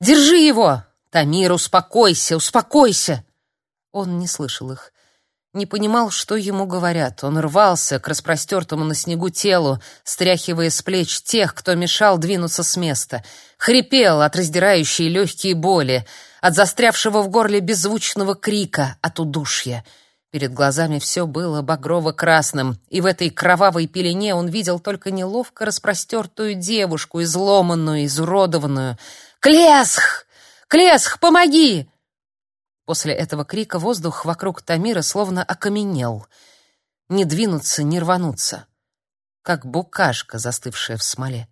Держи его! Тамир, успокойся, успокойся!» Он не слышал их не понимал, что ему говорят. Он рвался к распростертому на снегу телу, стряхивая с плеч тех, кто мешал двинуться с места. Хрипел от раздирающей легкие боли, от застрявшего в горле беззвучного крика, от удушья. Перед глазами все было багрово-красным, и в этой кровавой пелене он видел только неловко распростертую девушку, изломанную, изуродованную. «Клесх! Клесх, помоги!» После этого крика воздух вокруг Тамира словно окаменел. Не двинуться, не рвануться. Как букашка, застывшая в смоле.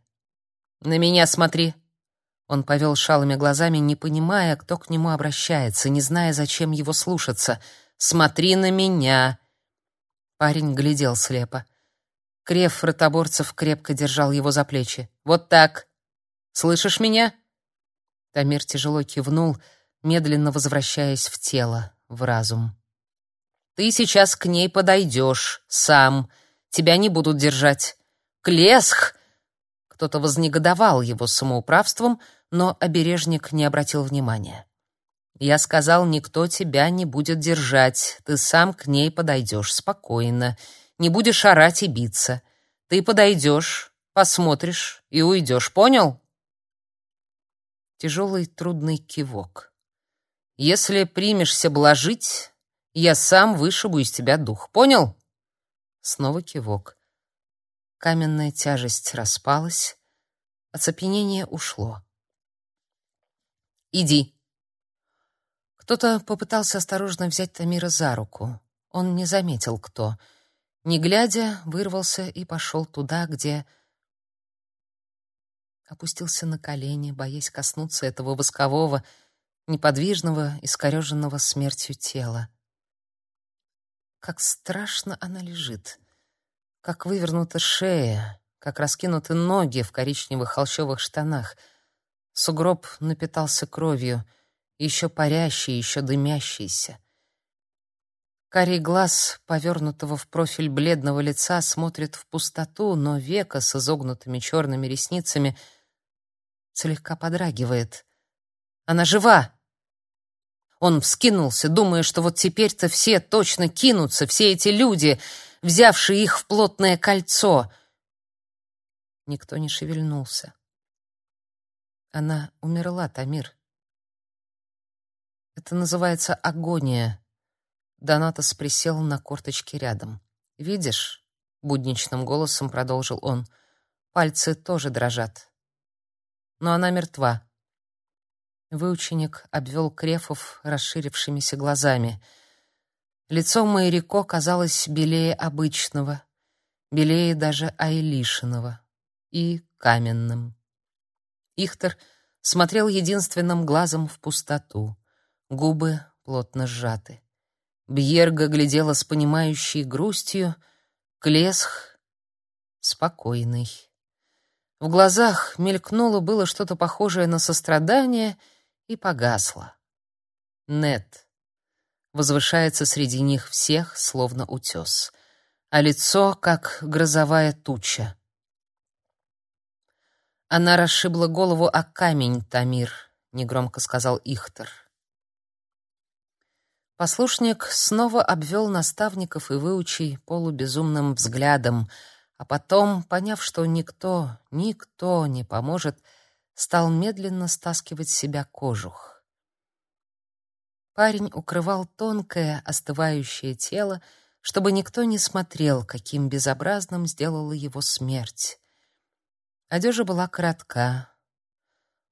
«На меня смотри!» Он повел шалыми глазами, не понимая, кто к нему обращается, не зная, зачем его слушаться. «Смотри на меня!» Парень глядел слепо. Крев ротоборцев крепко держал его за плечи. «Вот так! Слышишь меня?» Тамир тяжело кивнул, — медленно возвращаясь в тело, в разум. Ты сейчас к ней подойдешь сам. Тебя не будут держать. Клесх! Кто-то вознегодовал его самоуправством, но обережник не обратил внимания. Я сказал, никто тебя не будет держать. Ты сам к ней подойдешь спокойно. Не будешь орать и биться. Ты подойдешь, посмотришь и уйдешь, понял? Тяжелый трудный кивок. Если примешься блажить, я сам вышибу из тебя дух. Понял? Снова кивок. Каменная тяжесть распалась, оцепенение ушло. Иди. Кто-то попытался осторожно взять Тамира за руку. Он не заметил, кто. Не глядя, вырвался и пошел туда, где опустился на колени, боясь коснуться этого воскового, неподвижного, искореженного смертью тела. Как страшно она лежит, как вывернута шея, как раскинуты ноги в коричневых холщовых штанах. Сугроб напитался кровью, еще парящий, еще дымящийся. Карий глаз, повернутого в профиль бледного лица, смотрит в пустоту, но века с изогнутыми черными ресницами слегка подрагивает. Она жива! Он вскинулся, думая, что вот теперь-то все точно кинутся, все эти люди, взявшие их в плотное кольцо. Никто не шевельнулся. Она умерла, Тамир. Это называется агония. Донатос присел на корточки рядом. Видишь? будничным голосом продолжил он. Пальцы тоже дрожат. Но она мертва. Выученик обвел Крефов расширившимися глазами. Лицо Майрико казалось белее обычного, белее даже Айлишиного и каменным. Ихтер смотрел единственным глазом в пустоту, губы плотно сжаты. Бьерга глядела с понимающей грустью, Клесх спокойный. В глазах мелькнуло было что-то похожее на сострадание — и погасла. Нет возвышается среди них всех, словно утес, а лицо, как грозовая туча. Она расшибла голову о камень, Тамир, негромко сказал Ихтер. Послушник снова обвел наставников и выучей полубезумным взглядом, а потом, поняв, что никто, никто не поможет, стал медленно стаскивать с себя кожух. Парень укрывал тонкое, остывающее тело, чтобы никто не смотрел, каким безобразным сделала его смерть. Одежда была коротка.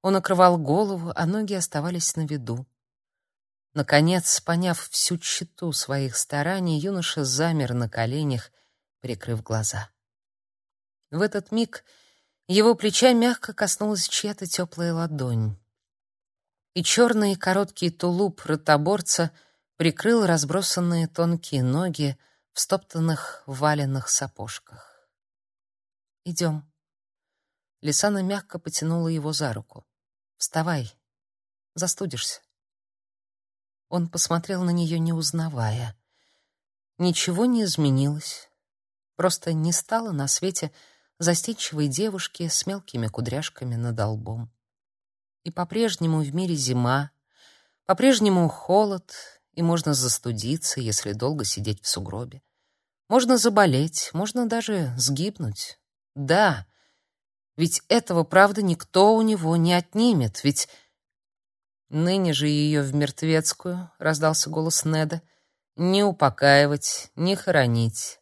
Он укрывал голову, а ноги оставались на виду. Наконец, поняв всю тщету своих стараний, юноша замер на коленях, прикрыв глаза. В этот миг его плеча мягко коснулась чья-то теплая ладонь. И черный короткий тулуп ротоборца прикрыл разбросанные тонкие ноги в стоптанных валенных сапожках. «Идем». Лисана мягко потянула его за руку. «Вставай, застудишься». Он посмотрел на нее, не узнавая. Ничего не изменилось. Просто не стало на свете застенчивой девушки с мелкими кудряшками над лбом. И по-прежнему в мире зима, по-прежнему холод, и можно застудиться, если долго сидеть в сугробе. Можно заболеть, можно даже сгибнуть. Да, ведь этого, правда, никто у него не отнимет, ведь... Ныне же ее в мертвецкую, — раздался голос Неда, — не упокаивать, не хоронить.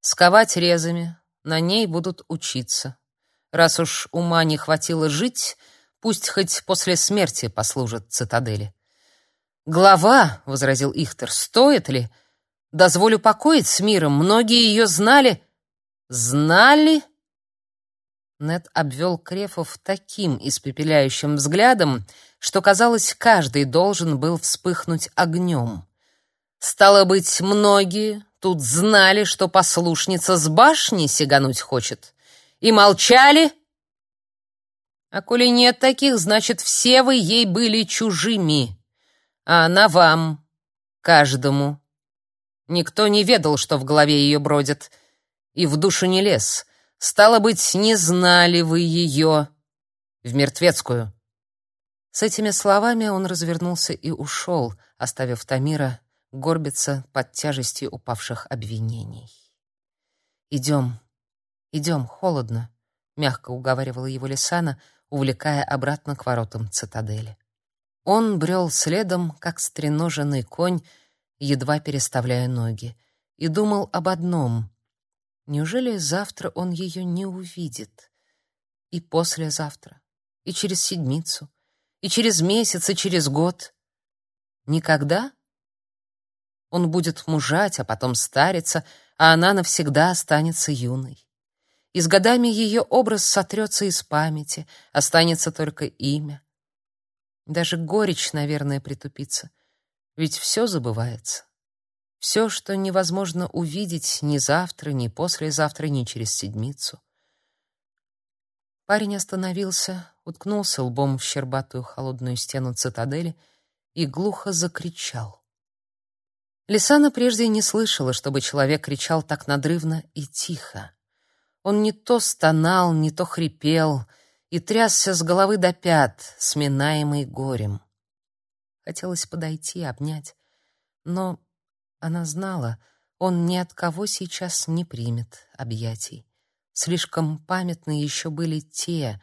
Сковать резами, на ней будут учиться. Раз уж ума не хватило жить, пусть хоть после смерти послужит цитадели. «Глава», — возразил Ихтер, — «стоит ли? Дозволю покоить с миром, многие ее знали». «Знали?» Нед обвел Крефов таким испепеляющим взглядом, что, казалось, каждый должен был вспыхнуть огнем. Стало быть, многие тут знали, что послушница с башни сигануть хочет, и молчали. А коли нет таких, значит, все вы ей были чужими, а она вам, каждому. Никто не ведал, что в голове ее бродит, и в душу не лез. Стало быть, не знали вы ее в мертвецкую. С этими словами он развернулся и ушел, оставив Тамира горбиться под тяжестью упавших обвинений. «Идем, идем, холодно», — мягко уговаривала его Лисана, увлекая обратно к воротам цитадели. Он брел следом, как стреноженный конь, едва переставляя ноги, и думал об одном Неужели завтра он ее не увидит? И послезавтра, и через седмицу, и через месяц, и через год? Никогда? Он будет мужать, а потом стариться, а она навсегда останется юной. И с годами ее образ сотрется из памяти, останется только имя. Даже горечь, наверное, притупится, ведь все забывается. Все, что невозможно увидеть ни завтра, ни послезавтра, ни через седмицу. Парень остановился, уткнулся лбом в щербатую холодную стену цитадели и глухо закричал. Лисана прежде не слышала, чтобы человек кричал так надрывно и тихо. Он не то стонал, не то хрипел и трясся с головы до пят, сминаемый горем. Хотелось подойти, обнять, но она знала, он ни от кого сейчас не примет объятий. Слишком памятны еще были те,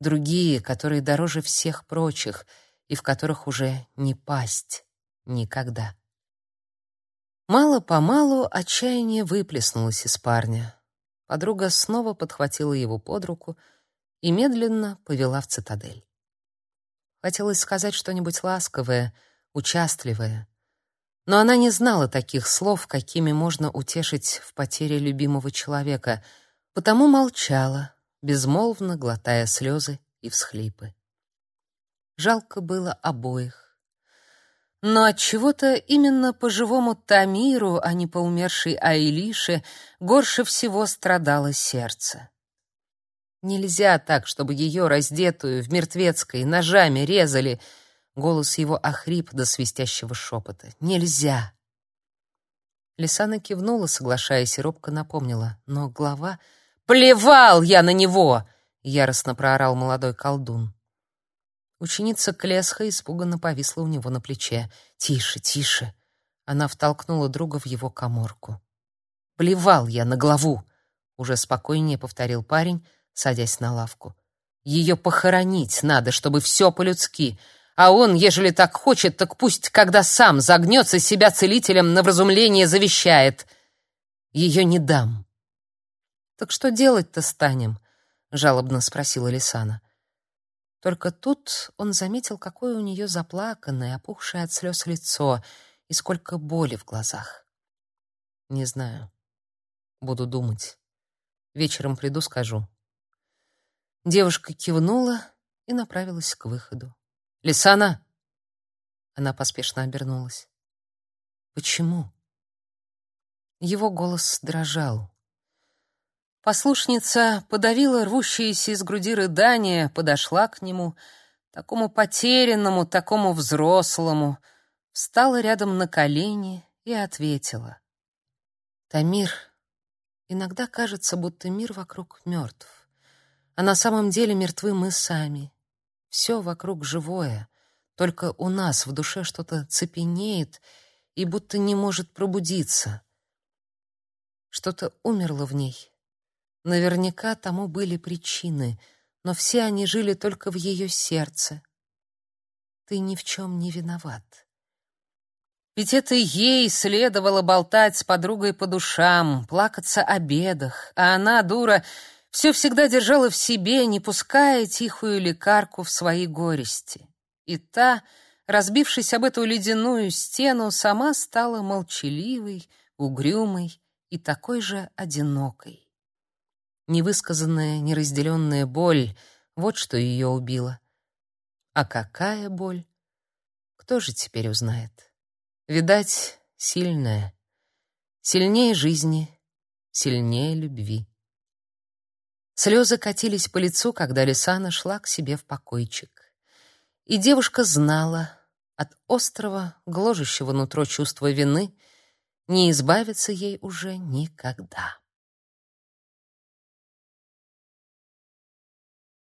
другие, которые дороже всех прочих и в которых уже не пасть никогда. Мало-помалу отчаяние выплеснулось из парня. Подруга снова подхватила его под руку и медленно повела в цитадель. Хотелось сказать что-нибудь ласковое, участливое, но она не знала таких слов, какими можно утешить в потере любимого человека, потому молчала, безмолвно глотая слезы и всхлипы. Жалко было обоих. Но от чего-то именно по живому Тамиру, а не по умершей Айлише, горше всего страдало сердце. Нельзя так, чтобы ее раздетую в мертвецкой ножами резали — Голос его охрип до свистящего шепота. «Нельзя!» Лисана кивнула, соглашаясь, и робко напомнила. Но глава... «Плевал я на него!» — яростно проорал молодой колдун. Ученица Клесха испуганно повисла у него на плече. «Тише, тише!» Она втолкнула друга в его каморку. «Плевал я на главу!» — уже спокойнее повторил парень, садясь на лавку. «Ее похоронить надо, чтобы все по-людски. А он, ежели так хочет, так пусть, когда сам загнется, себя целителем на вразумление завещает. Ее не дам. Так что делать-то станем? жалобно спросила Лисана. Только тут он заметил, какое у нее заплаканное, опухшее от слез лицо и сколько боли в глазах. Не знаю. Буду думать. Вечером приду, скажу. Девушка кивнула и направилась к выходу. Лисана!» Она поспешно обернулась. «Почему?» Его голос дрожал. Послушница подавила рвущиеся из груди рыдания, подошла к нему, такому потерянному, такому взрослому, встала рядом на колени и ответила. «Тамир, иногда кажется, будто мир вокруг мертв, а на самом деле мертвы мы сами, Все вокруг живое, только у нас в душе что-то цепенеет и будто не может пробудиться. Что-то умерло в ней. Наверняка тому были причины, но все они жили только в ее сердце. Ты ни в чем не виноват. Ведь это ей следовало болтать с подругой по душам, плакаться о бедах, а она, дура, все всегда держала в себе, не пуская тихую лекарку в свои горести. И та, разбившись об эту ледяную стену, сама стала молчаливой, угрюмой и такой же одинокой. Невысказанная, неразделенная боль — вот что ее убило. А какая боль? Кто же теперь узнает? Видать, сильная. Сильнее жизни, сильнее любви. Слезы катились по лицу, когда Лисана шла к себе в покойчик. И девушка знала, от острого, гложущего нутро чувства вины не избавиться ей уже никогда.